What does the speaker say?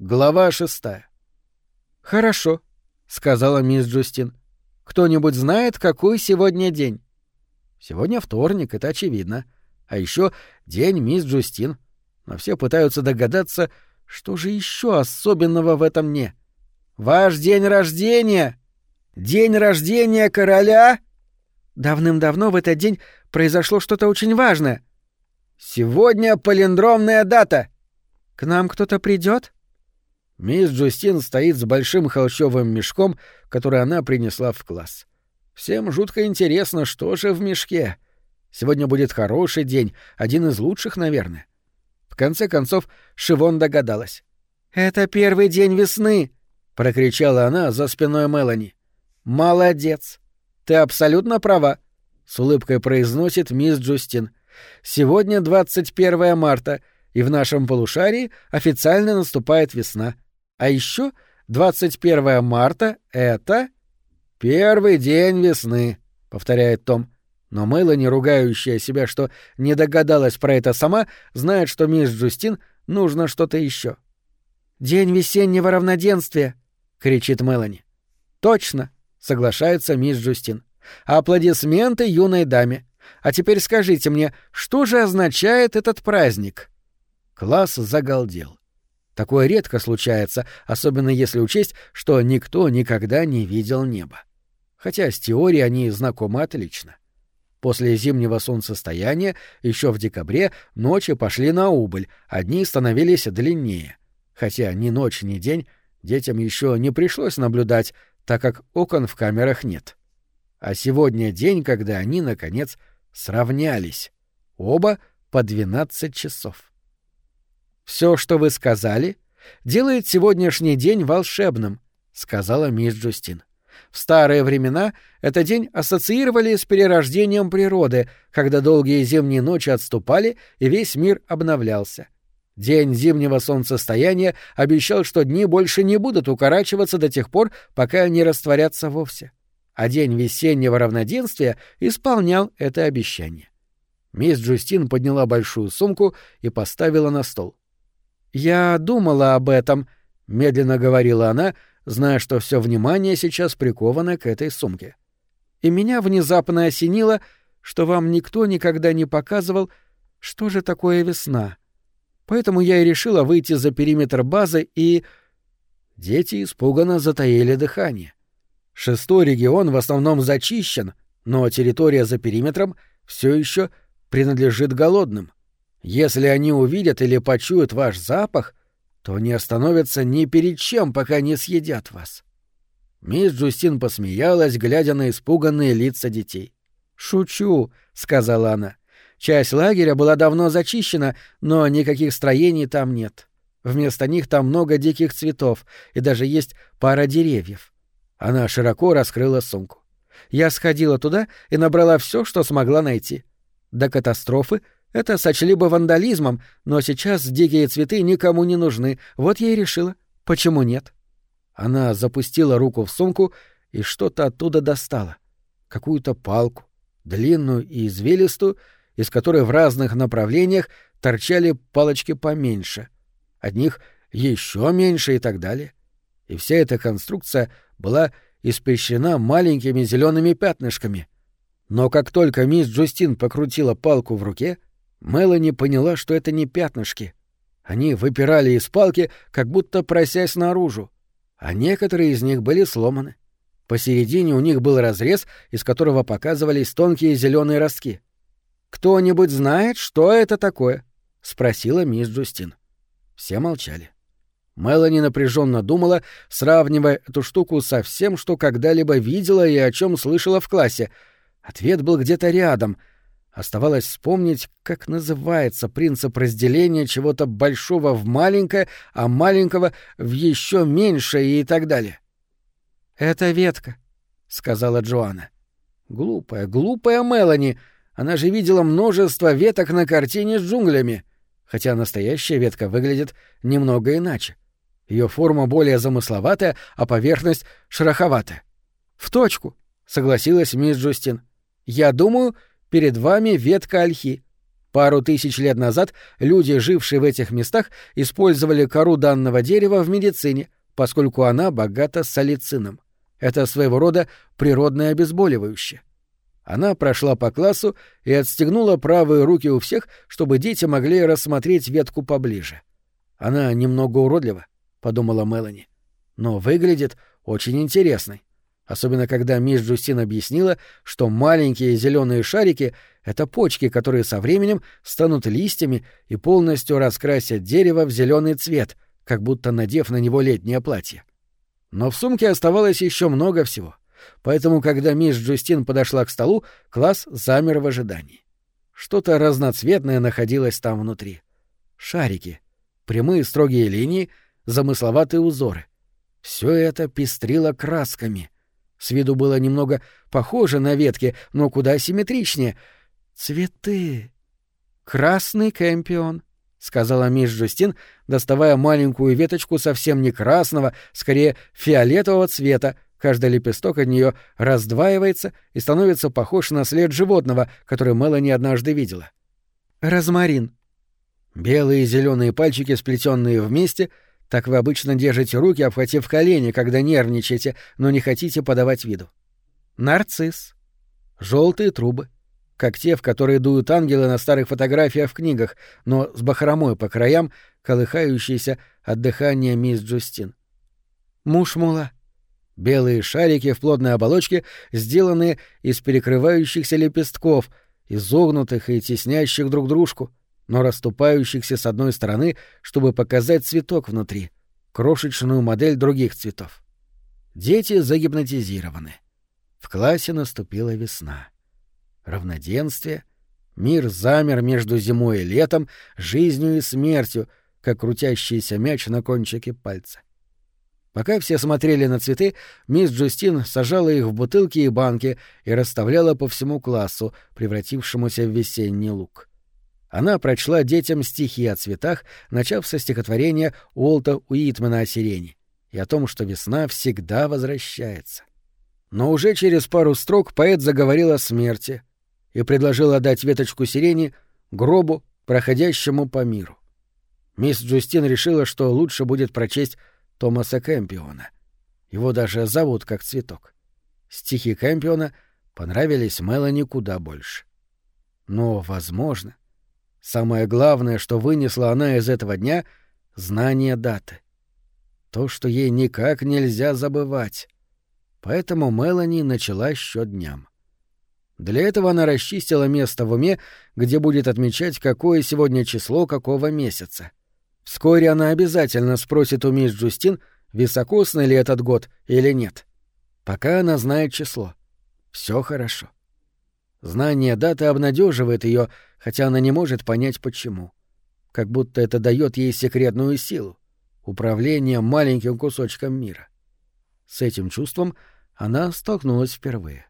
Глава шестая. «Хорошо», — сказала мисс Джустин. «Кто-нибудь знает, какой сегодня день?» «Сегодня вторник, это очевидно. А еще день мисс Джустин. Но все пытаются догадаться, что же еще особенного в этом дне. Ваш день рождения! День рождения короля!» Давным-давно в этот день произошло что-то очень важное. «Сегодня палиндромная дата!» «К нам кто-то придет? Мисс Джустин стоит с большим холщовым мешком, который она принесла в класс. Всем жутко интересно, что же в мешке. Сегодня будет хороший день, один из лучших, наверное. В конце концов, Шивон догадалась. «Это первый день весны!» — прокричала она за спиной Мелани. «Молодец! Ты абсолютно права!» — с улыбкой произносит мисс Джустин. «Сегодня 21 марта, и в нашем полушарии официально наступает весна. А еще 21 марта — это... «Первый день весны», — повторяет Том. Но Мелани, ругающая себя, что не догадалась про это сама, знает, что мисс Джустин нужно что-то еще. «День весеннего равноденствия!» — кричит Мелани. «Точно!» — соглашается мисс Джустин. «Аплодисменты юной даме. А теперь скажите мне, что же означает этот праздник?» Класс загалдел. Такое редко случается, особенно если учесть, что никто никогда не видел неба. Хотя с теорией они знакомы отлично. После зимнего солнцестояния еще в декабре ночи пошли на убыль, а дни становились длиннее. Хотя ни ночь, ни день детям еще не пришлось наблюдать, так как окон в камерах нет. А сегодня день, когда они, наконец, сравнялись. Оба по 12 часов. Все, что вы сказали, делает сегодняшний день волшебным, сказала мисс Джустин. В старые времена этот день ассоциировали с перерождением природы, когда долгие зимние ночи отступали и весь мир обновлялся. День зимнего солнцестояния обещал, что дни больше не будут укорачиваться до тех пор, пока не растворятся вовсе. А день весеннего равноденствия исполнял это обещание. Мисс Джустин подняла большую сумку и поставила на стол. «Я думала об этом», — медленно говорила она, зная, что все внимание сейчас приковано к этой сумке. «И меня внезапно осенило, что вам никто никогда не показывал, что же такое весна. Поэтому я и решила выйти за периметр базы и...» Дети испуганно затаили дыхание. Шестой регион в основном зачищен, но территория за периметром все еще принадлежит голодным. Если они увидят или почуют ваш запах, то не остановятся ни перед чем, пока не съедят вас. Мисс Джустин посмеялась, глядя на испуганные лица детей. «Шучу», — сказала она. «Часть лагеря была давно зачищена, но никаких строений там нет. Вместо них там много диких цветов, и даже есть пара деревьев». Она широко раскрыла сумку. Я сходила туда и набрала все, что смогла найти. До катастрофы это сочли бы вандализмом, но сейчас дикие цветы никому не нужны. Вот я и решила. Почему нет? Она запустила руку в сумку и что-то оттуда достала. Какую-то палку, длинную и извилистую, из которой в разных направлениях торчали палочки поменьше. От них еще меньше и так далее. И вся эта конструкция была испещрена маленькими зелеными пятнышками. Но как только мисс Джустин покрутила палку в руке — Мелани поняла, что это не пятнышки. Они выпирали из палки, как будто просясь наружу, а некоторые из них были сломаны. Посередине у них был разрез, из которого показывались тонкие зеленые ростки. «Кто-нибудь знает, что это такое?» — спросила мисс Джустин. Все молчали. Мелани напряженно думала, сравнивая эту штуку со всем, что когда-либо видела и о чем слышала в классе. Ответ был где-то рядом — Оставалось вспомнить, как называется принцип разделения чего-то большого в маленькое, а маленького в еще меньшее и так далее. «Это ветка», — сказала Джоанна. «Глупая, глупая Мелани. Она же видела множество веток на картине с джунглями. Хотя настоящая ветка выглядит немного иначе. Ее форма более замысловатая, а поверхность шероховатая. «В точку», — согласилась мисс Джустин. «Я думаю, — Перед вами ветка ольхи. Пару тысяч лет назад люди, жившие в этих местах, использовали кору данного дерева в медицине, поскольку она богата салицином. Это своего рода природное обезболивающее. Она прошла по классу и отстегнула правые руки у всех, чтобы дети могли рассмотреть ветку поближе. Она немного уродлива, — подумала Мелани, — но выглядит очень интересной особенно когда мисс Джустин объяснила, что маленькие зеленые шарики — это почки, которые со временем станут листьями и полностью раскрасят дерево в зеленый цвет, как будто надев на него летнее платье. Но в сумке оставалось еще много всего, поэтому, когда мисс Джустин подошла к столу, класс замер в ожидании. Что-то разноцветное находилось там внутри. Шарики, прямые строгие линии, замысловатые узоры. Все это пестрило красками — с виду было немного похоже на ветки, но куда симметричнее. «Цветы! Красный кэмпион!» — сказала мисс Джустин, доставая маленькую веточку совсем не красного, скорее фиолетового цвета. Каждый лепесток от нее раздваивается и становится похож на след животного, который Мелани однажды видела. «Розмарин!» Белые и зеленые пальчики, сплетенные вместе — так вы обычно держите руки, обхватив колени, когда нервничаете, но не хотите подавать виду. Нарцисс. Желтые трубы. Как те, в которые дуют ангелы на старых фотографиях в книгах, но с бахромой по краям, колыхающиеся от дыхания мисс Джустин. Мушмула. Белые шарики в плотной оболочке, сделанные из перекрывающихся лепестков, изогнутых и теснящих друг дружку — но расступающихся с одной стороны, чтобы показать цветок внутри, крошечную модель других цветов. Дети загипнотизированы. В классе наступила весна. Равноденствие, мир замер между зимой и летом, жизнью и смертью, как крутящийся мяч на кончике пальца. Пока все смотрели на цветы, мисс Джустин сажала их в бутылки и банки и расставляла по всему классу, превратившемуся в весенний луг. Она прочла детям стихи о цветах, начав со стихотворения Уолта Уитмана о сирени и о том, что весна всегда возвращается. Но уже через пару строк поэт заговорил о смерти и предложил отдать веточку сирени гробу, проходящему по миру. Мисс Джустин решила, что лучше будет прочесть Томаса Кэмпиона. Его даже зовут как цветок. Стихи Кэмпиона понравились Мелани куда больше. Но, возможно, Самое главное, что вынесла она из этого дня — знание даты. То, что ей никак нельзя забывать. Поэтому Мелани начала счет дням. Для этого она расчистила место в уме, где будет отмечать, какое сегодня число какого месяца. Вскоре она обязательно спросит у мисс Джустин, високосный ли этот год или нет. Пока она знает число. Все хорошо. Знание даты обнадеживает ее, хотя она не может понять почему. Как будто это дает ей секретную силу — управление маленьким кусочком мира. С этим чувством она столкнулась впервые.